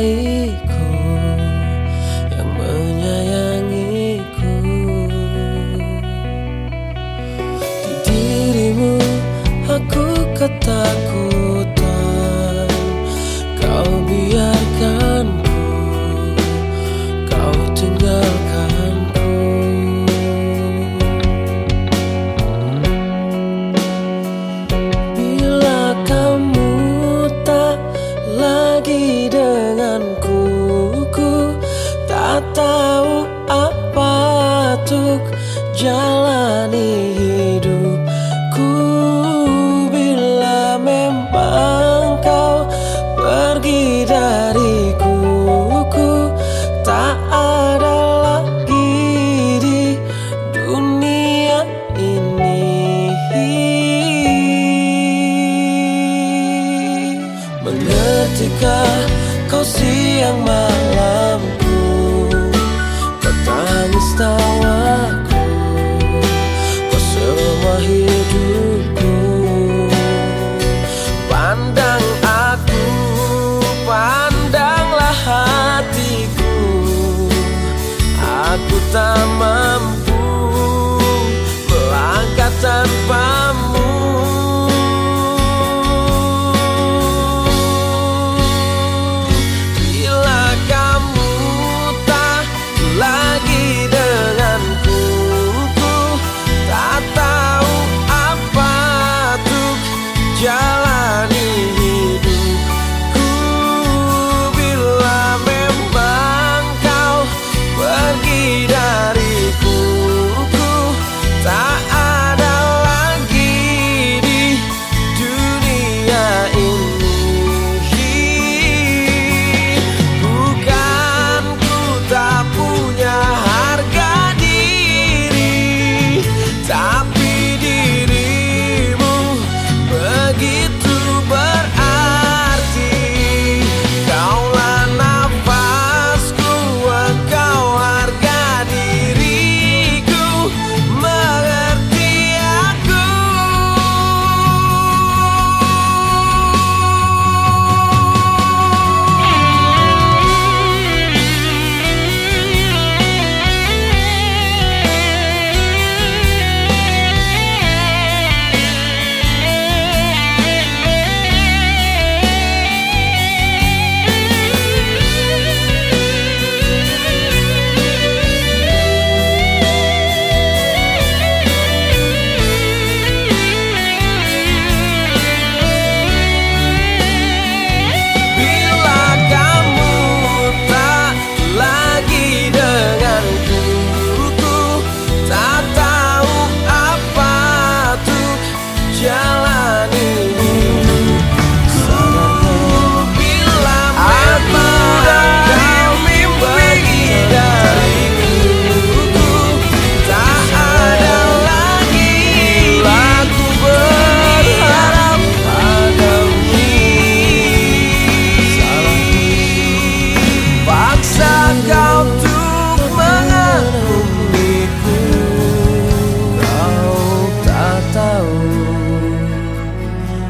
baikku yang menyayangiku. Di dirimu aku kataku untuk jalani hidupku. Bila memang kau pergi dariku ku tak ada lagi di dunia ini. Mengertikah kau siang malamku kau tangis tahu pertama